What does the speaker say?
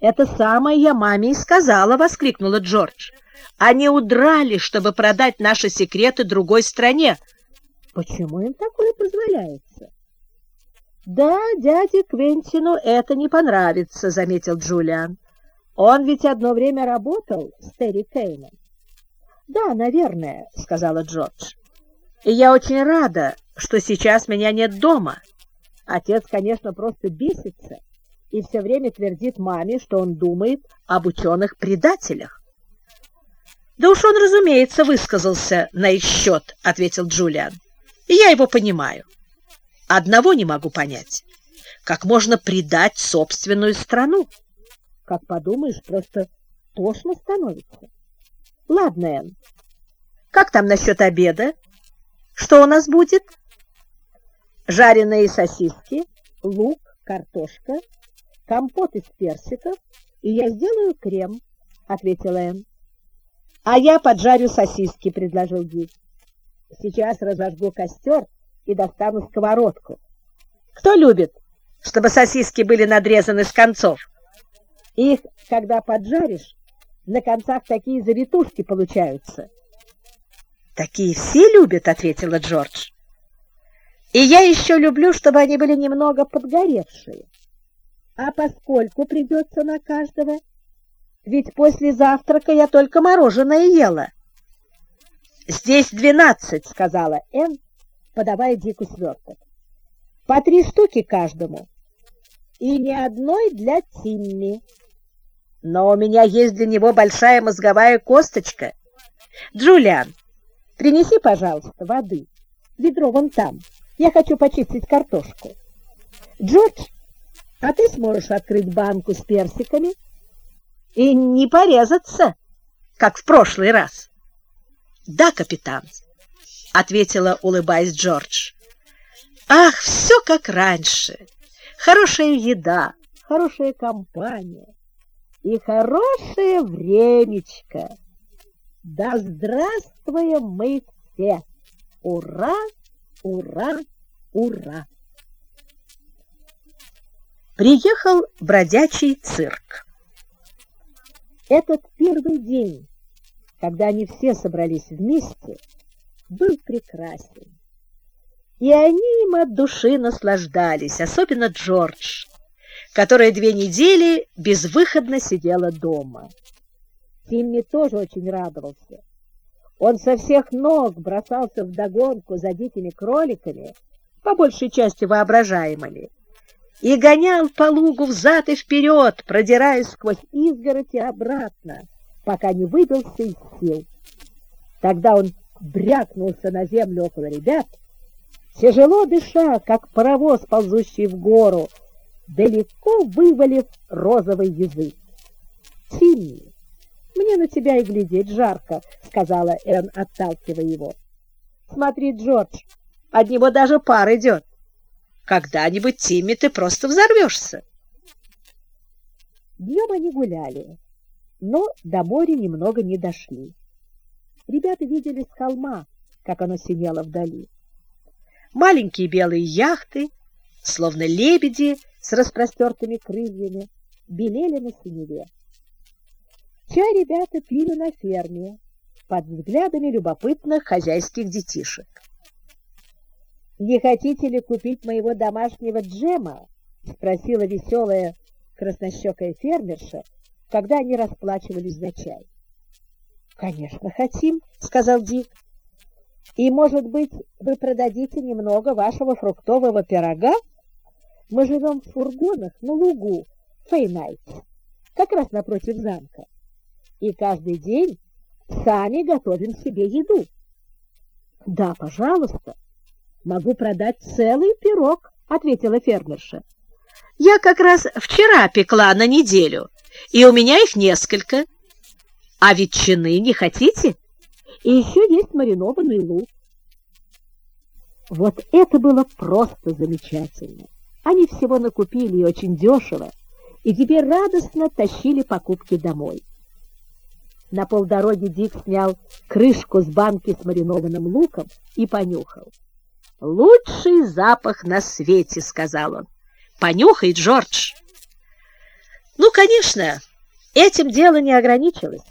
«Это самое я маме и сказала!» — воскликнула Джордж. «Они удрали, чтобы продать наши секреты другой стране». «Почему им такое позволяется?» «Да, дяде Квентину это не понравится», — заметил Джулиан. «Он ведь одно время работал с Терри Кейном». «Да, наверное», — сказала Джордж. «И я очень рада, что сейчас меня нет дома. Отец, конечно, просто бесится и все время твердит маме, что он думает об ученых-предателях. «Да уж он, разумеется, высказался на их счет», — ответил Джулиан. «И я его понимаю. Одного не могу понять. Как можно предать собственную страну? Как подумаешь, просто тошно становится. Ладно, Энн, как там насчет обеда? Что у нас будет?» «Жареные сосиски, лук, картошка» компот из персиков, и я сделаю крем, — ответила Энн. — А я поджарю сосиски, — предложил Дик. — Сейчас разожгу костер и достану сковородку. Кто любит, чтобы сосиски были надрезаны с концов? Их, когда поджаришь, на концах такие завитушки получаются. — Такие все любят, — ответила Джордж. — И я еще люблю, чтобы они были немного подгоревшие. А поскольку придется на каждого? Ведь после завтрака я только мороженое ела. Здесь двенадцать, сказала Энн, подавая Дику сверток. По три штуки каждому. И ни одной для Тимми. Но у меня есть для него большая мозговая косточка. Джулиан, принеси, пожалуйста, воды. Ведро вон там. Я хочу почистить картошку. Джордж, а ты сможешь открыть банку с персиками и не порезаться, как в прошлый раз. — Да, капитан, — ответила, улыбаясь Джордж. — Ах, все как раньше. Хорошая еда, хорошая компания и хорошее времечко. Да здравствуем мы все! Ура, ура, ура! Приехал бродячий цирк. Этот первый день, когда они все собрались вместе, был прекрасен. И они им от души наслаждались, особенно Джордж, которая две недели безвыходно сидела дома. Тимми тоже очень радовался. Он со всех ног бросался в догонку за дикими кроликами, по большей части воображаемыми, и гонял по лугу взад и вперед, продираясь сквозь изгородь и обратно, пока не выбился из сил. Тогда он брякнулся на землю около ребят, тяжело дыша, как паровоз, ползущий в гору, далеко вывалив розовый язык. «Тимми, мне на тебя и глядеть жарко», — сказала Энн, отталкивая его. «Смотри, Джордж, от него даже пар идет». Когда-нибудь, Тимми, ты просто взорвешься. Днем они гуляли, но до моря немного не дошли. Ребята видели с холма, как оно синело вдали. Маленькие белые яхты, словно лебеди с распростертыми крыльями, белели на синеве. Чай ребята пили на ферме под взглядами любопытных хозяйских детишек. «Не хотите ли купить моего домашнего джема?» — спросила веселая краснощекая фермерша, когда они расплачивались за чай. «Конечно, хотим», — сказал Дик. «И, может быть, вы продадите немного вашего фруктового пирога? Мы живем в фургонах на лугу Фейнайт, как раз напротив замка, и каждый день сами готовим себе еду». «Да, пожалуйста», могу продать целый пирог, — ответила фермерша. — Я как раз вчера пекла на неделю, и у меня их несколько. А ветчины не хотите? И еще есть маринованный лук. Вот это было просто замечательно. Они всего накупили и очень дешево, и теперь радостно тащили покупки домой. На полдороги Дик снял крышку с банки с маринованным луком и понюхал. «Лучший запах на свете», — сказал он. «Понюхай, Джордж». Ну, конечно, этим дело не ограничилось.